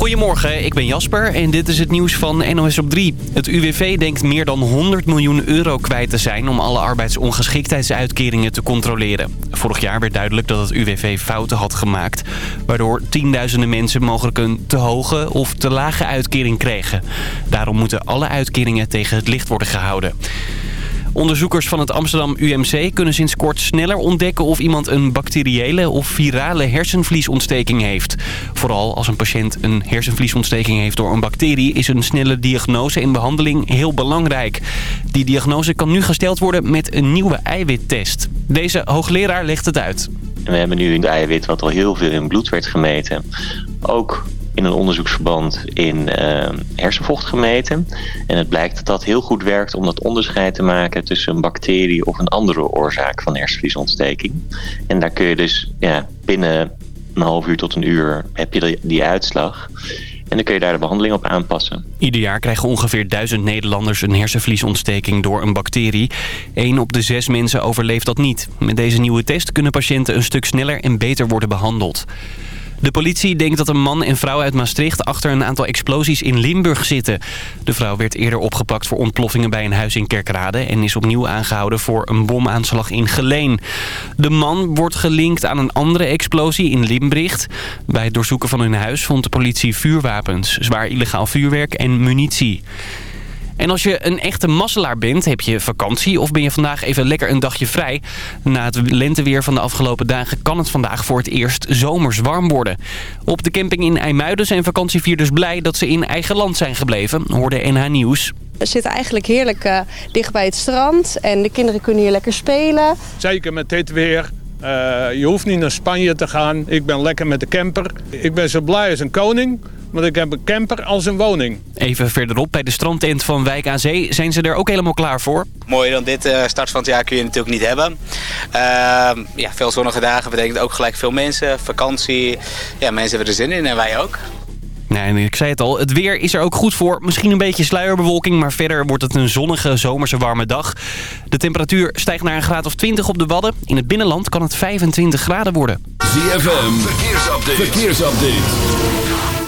Goedemorgen, ik ben Jasper en dit is het nieuws van NOS op 3. Het UWV denkt meer dan 100 miljoen euro kwijt te zijn om alle arbeidsongeschiktheidsuitkeringen te controleren. Vorig jaar werd duidelijk dat het UWV fouten had gemaakt, waardoor tienduizenden mensen mogelijk een te hoge of te lage uitkering kregen. Daarom moeten alle uitkeringen tegen het licht worden gehouden. Onderzoekers van het Amsterdam UMC kunnen sinds kort sneller ontdekken of iemand een bacteriële of virale hersenvliesontsteking heeft. Vooral als een patiënt een hersenvliesontsteking heeft door een bacterie is een snelle diagnose en behandeling heel belangrijk. Die diagnose kan nu gesteld worden met een nieuwe eiwittest. Deze hoogleraar legt het uit. We hebben nu een eiwit wat al heel veel in bloed werd gemeten. Ook in een onderzoeksverband in uh, hersenvocht gemeten. En het blijkt dat dat heel goed werkt om dat onderscheid te maken tussen een bacterie of een andere oorzaak van hersenvliesontsteking. En daar kun je dus ja, binnen een half uur tot een uur heb je die uitslag. En dan kun je daar de behandeling op aanpassen. Ieder jaar krijgen ongeveer duizend Nederlanders een hersenvliesontsteking door een bacterie. Eén op de zes mensen overleeft dat niet. Met deze nieuwe test kunnen patiënten een stuk sneller en beter worden behandeld. De politie denkt dat een man en vrouw uit Maastricht achter een aantal explosies in Limburg zitten. De vrouw werd eerder opgepakt voor ontploffingen bij een huis in Kerkrade... en is opnieuw aangehouden voor een bomaanslag in Geleen. De man wordt gelinkt aan een andere explosie in Limbricht. Bij het doorzoeken van hun huis vond de politie vuurwapens, zwaar illegaal vuurwerk en munitie. En als je een echte masselaar bent, heb je vakantie of ben je vandaag even lekker een dagje vrij. Na het lenteweer van de afgelopen dagen kan het vandaag voor het eerst zomers warm worden. Op de camping in IJmuiden zijn vakantievierders blij dat ze in eigen land zijn gebleven, hoorde NH Nieuws. We zitten eigenlijk heerlijk uh, dicht bij het strand en de kinderen kunnen hier lekker spelen. Zeker met dit weer. Uh, je hoeft niet naar Spanje te gaan. Ik ben lekker met de camper. Ik ben zo blij als een koning. Want ik heb een camper als een woning. Even verderop bij de strandtent van Wijk aan Zee zijn ze er ook helemaal klaar voor. Mooier dan dit uh, start van het jaar kun je natuurlijk niet hebben. Uh, ja, veel zonnige dagen betekent ook gelijk veel mensen. Vakantie. Ja, mensen hebben er zin in en wij ook. Nee, ik zei het al, het weer is er ook goed voor. Misschien een beetje sluierbewolking, maar verder wordt het een zonnige zomerse warme dag. De temperatuur stijgt naar een graad of 20 op de Wadden. In het binnenland kan het 25 graden worden. ZFM, verkeersupdate. verkeersupdate.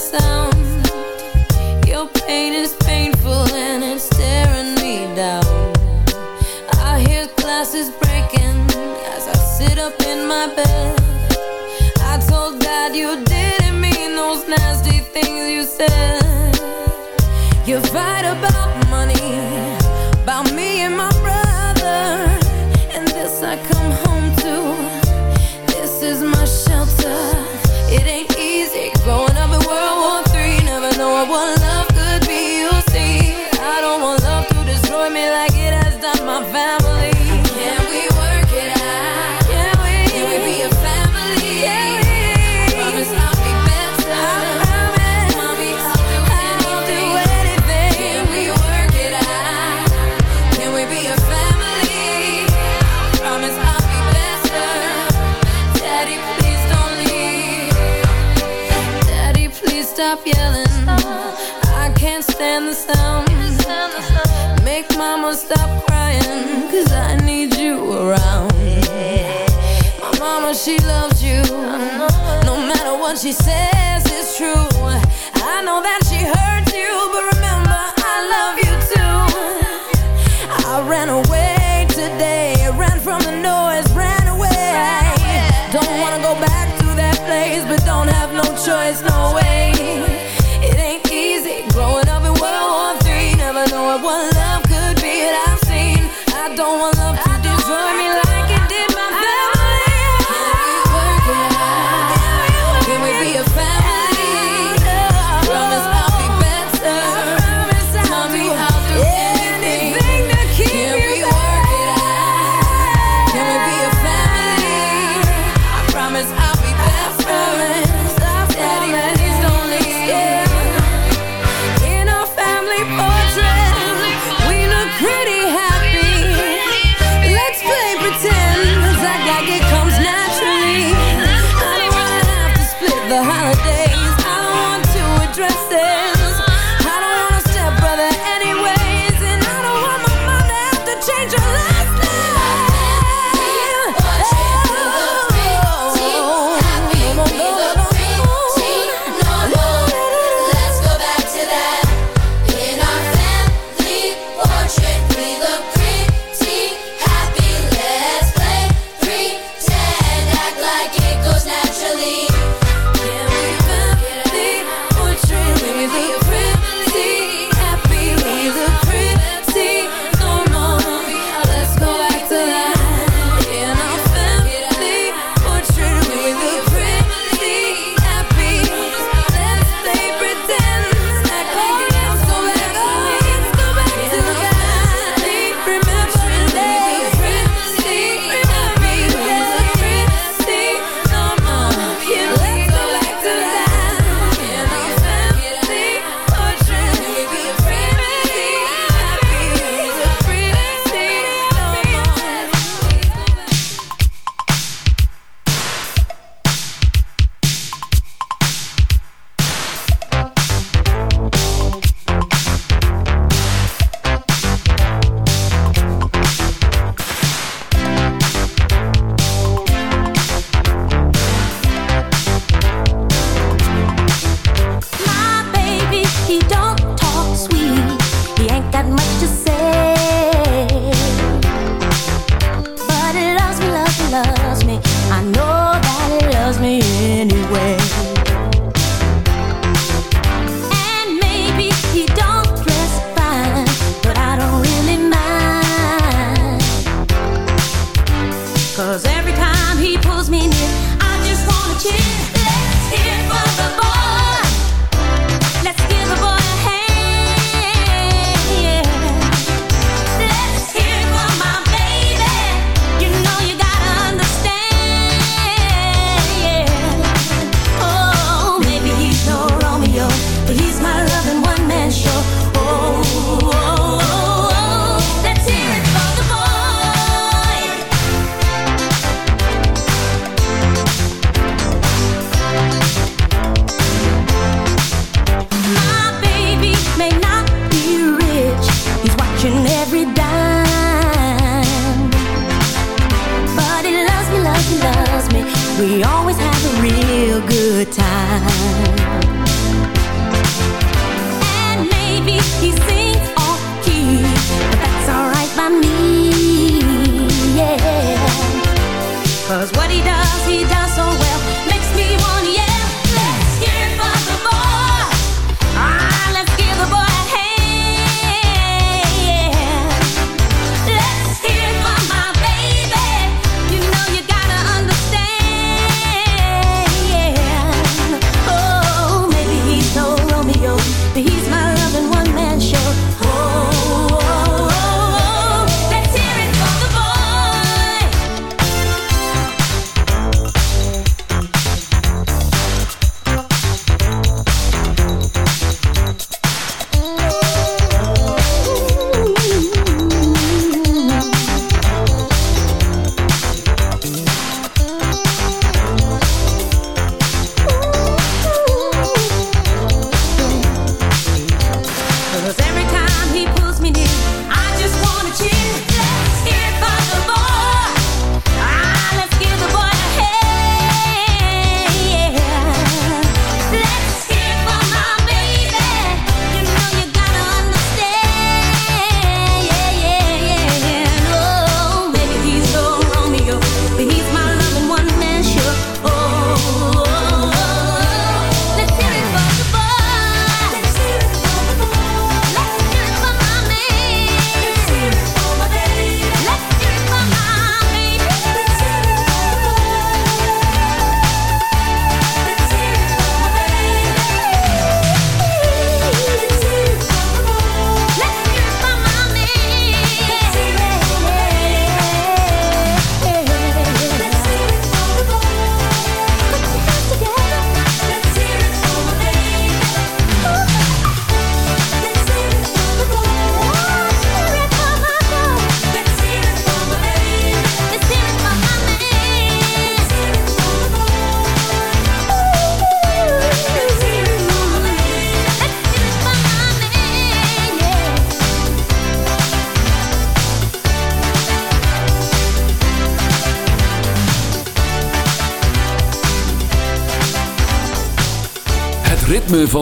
Sound. Your pain is painful and it's tearing me down. I hear glasses breaking as I sit up in my bed. I told God you didn't mean those nasty things you said. You fight about money, the sound. Make mama stop crying. Cause I need you around. My mama, she loves you. No matter what she says, it's true. I know that she hurts you, but remember, I love you too. I ran away today, ran from the noise, ran away. Don't wanna go back to that place but don't have no choice, no way. Anyway.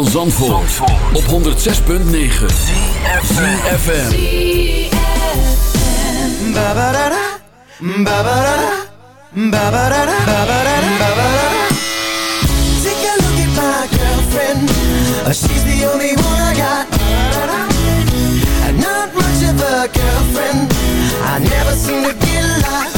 Van Zandvoort, op 106.9 CFFM. Take a look at my girlfriend. Uh, She's the only one I got. Not much of a girlfriend. I never seem to get lost.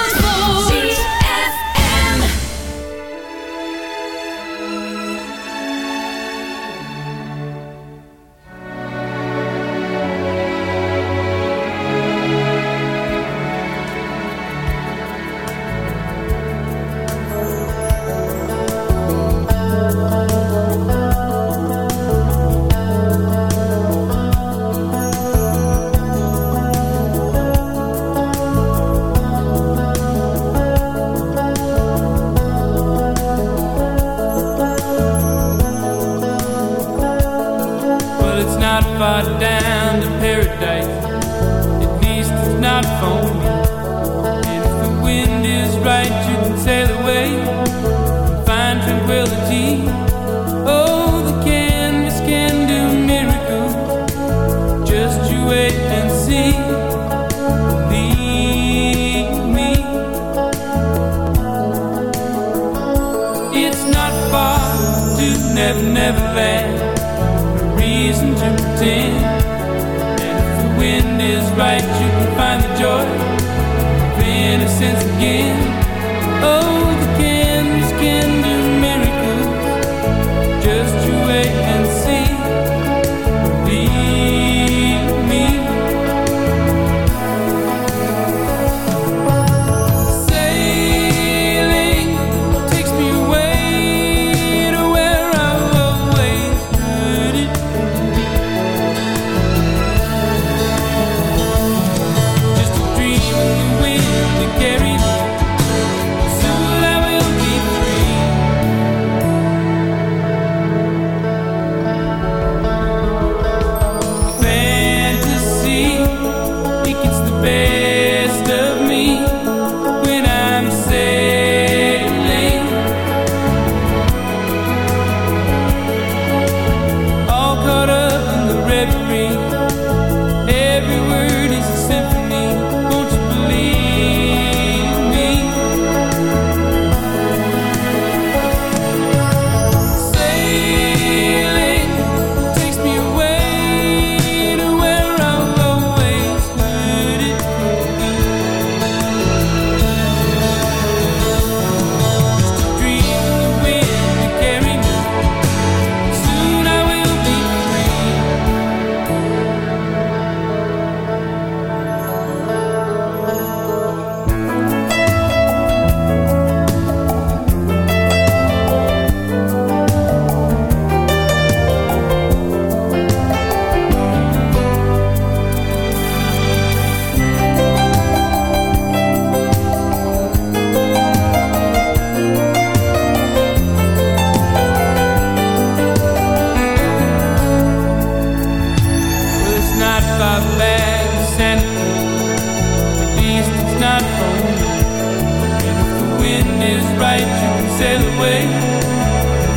sail away,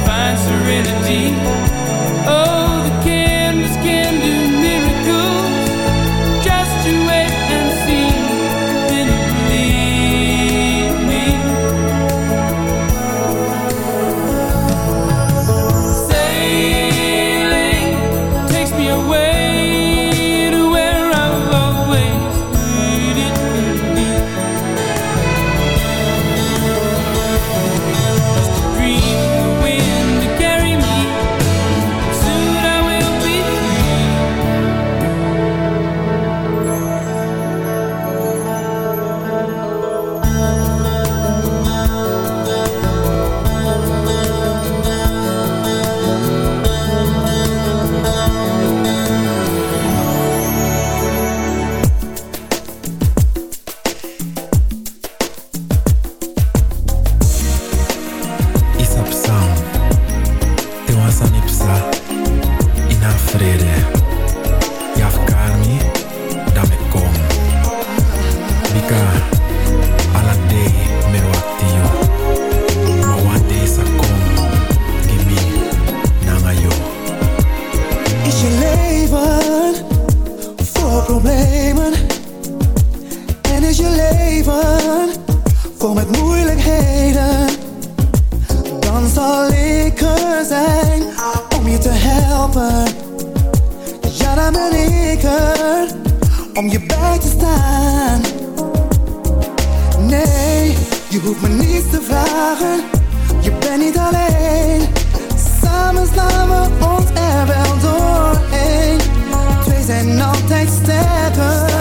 find serenity. Oh, Zijn altijd sterker.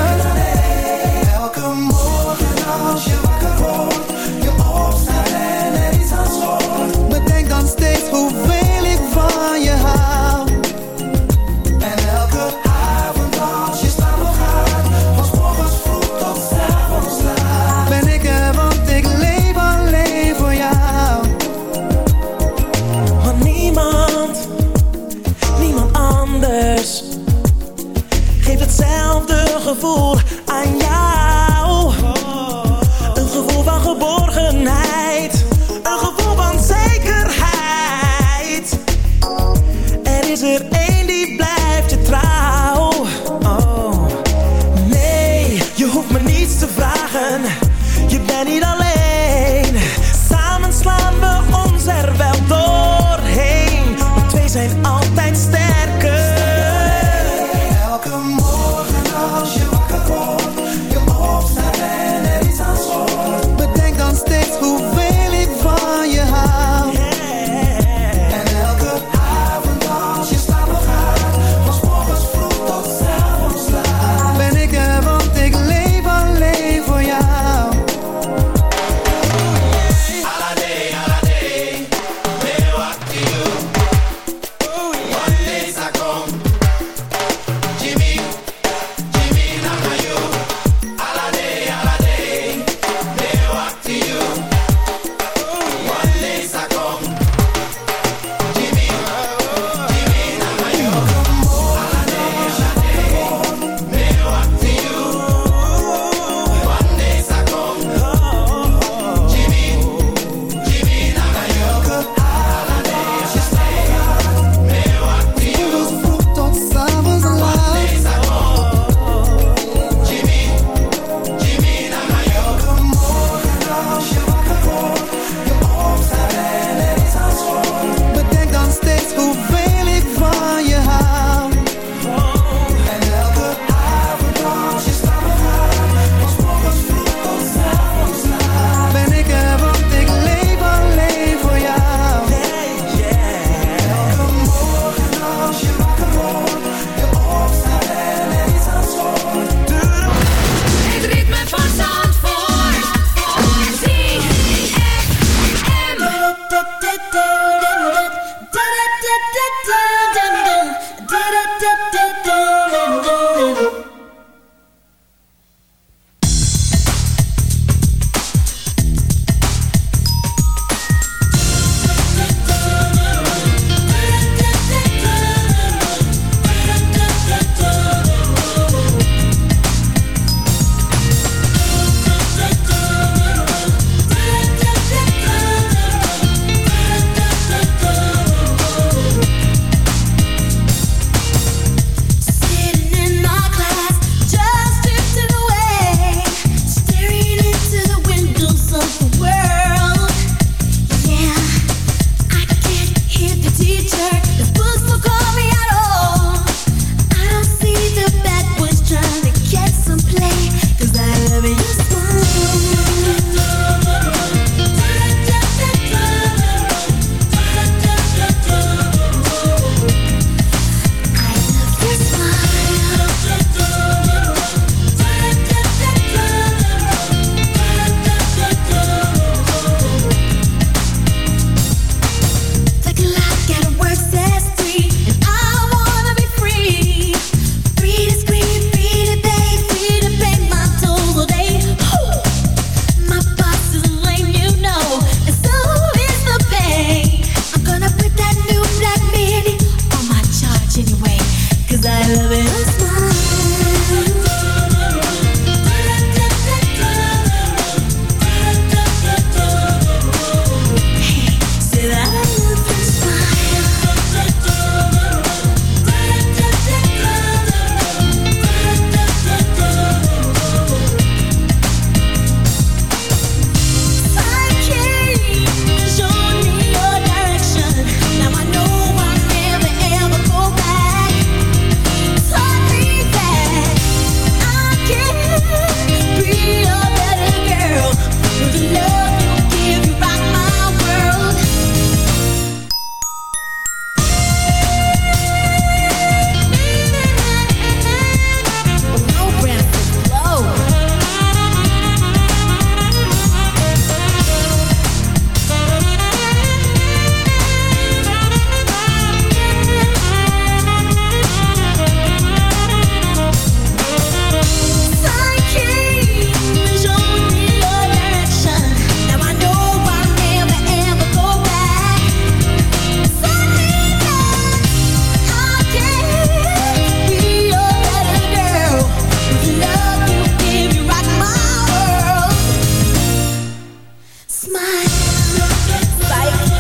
Spike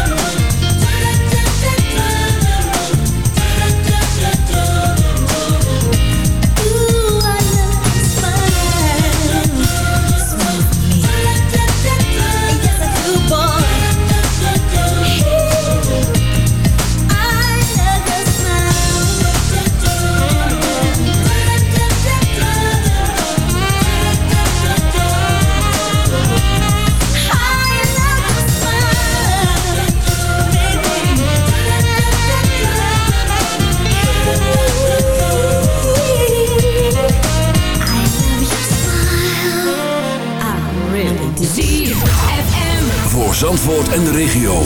en de regio.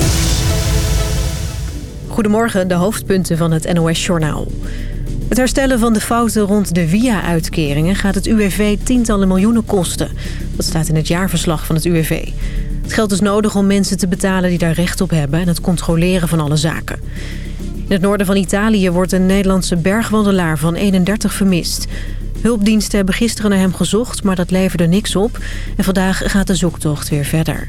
Goedemorgen, de hoofdpunten van het NOS-journaal. Het herstellen van de fouten rond de via-uitkeringen gaat het UWV tientallen miljoenen kosten. Dat staat in het jaarverslag van het UWV. Het geld is nodig om mensen te betalen die daar recht op hebben... en het controleren van alle zaken. In het noorden van Italië wordt een Nederlandse bergwandelaar van 31 vermist. Hulpdiensten hebben gisteren naar hem gezocht, maar dat leverde niks op. En vandaag gaat de zoektocht weer verder.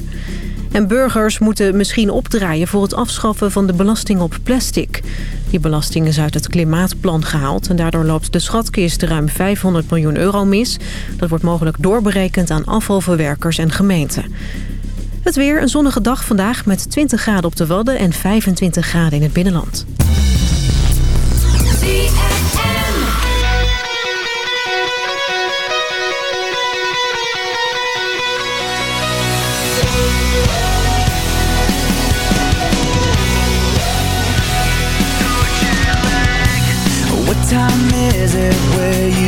En burgers moeten misschien opdraaien voor het afschaffen van de belasting op plastic. Die belasting is uit het klimaatplan gehaald en daardoor loopt de schatkist ruim 500 miljoen euro mis. Dat wordt mogelijk doorberekend aan afvalverwerkers en gemeenten. Het weer, een zonnige dag vandaag met 20 graden op de Wadden en 25 graden in het binnenland. time is it where you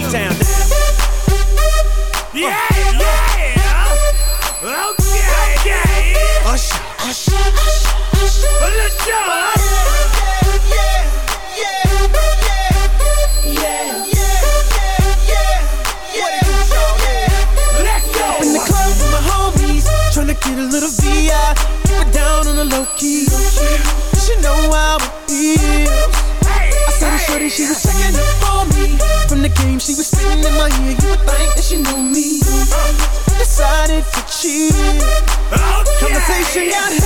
K-Town she out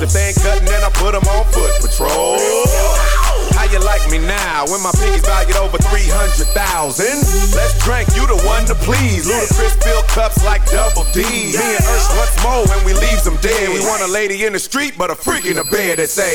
rolls. If they ain't cutting, then I put them on foot patrol. How you like me now when my pinky's valued over 300,000? Let's drink, you the one to please. Ludacris fill cups like double D. Me and Ursh once more when we leaves them dead. We want a lady in the street, but a freak in the bed that say,